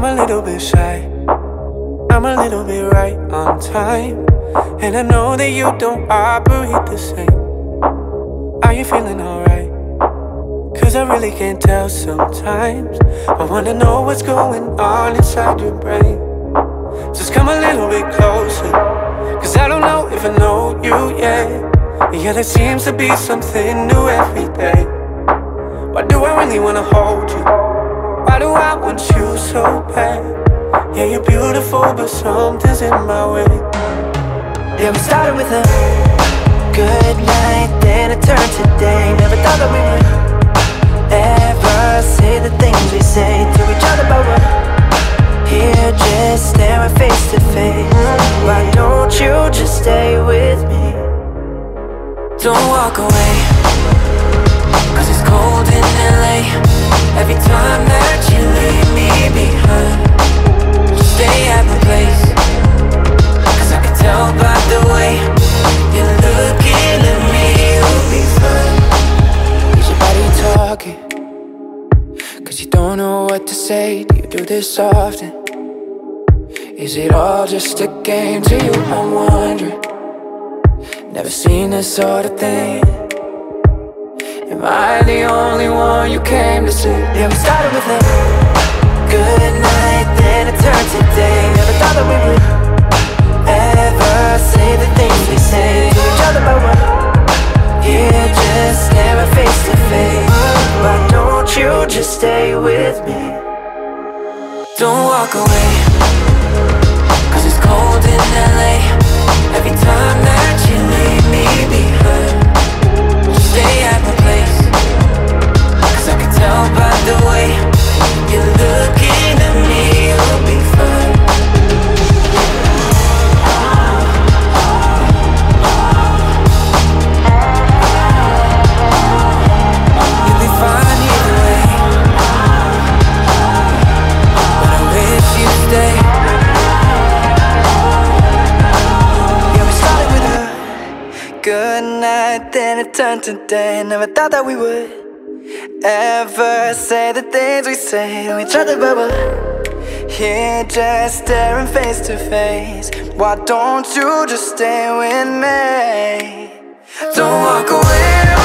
little bit shy. I'm a little bit right on time. And I know that you don't operate the same. Are you feeling alright? Cause I really can't tell sometimes. I wanna know what's going on inside your brain. Just come a little bit closer. Cause I don't know if I know you yet. Yeah, there seems to be something new every day. Why do I really wanna hold you? Why do I want you so bad? Yeah, you're beautiful, but something's in my way. Yeah, we started with a good night, then it turned to day. Never thought that we would ever say the things we say to each other, but we're here just staring face to face. Why don't you just stay with me? Don't walk away, cause it's cold in LA. Talking? Cause you don't know what to say. Do you do this often? Is it all just a game to you? I'm wondering. Never seen this sort of thing. Am I the only one you came to see? Yeah, we started with a stay with me? Don't walk away, cause it's cold in LA. good night, then it turned to day. Never thought that we would ever say the things we say. We But to bubble here, just staring face to face. Why don't you just stay with me? Don't walk away.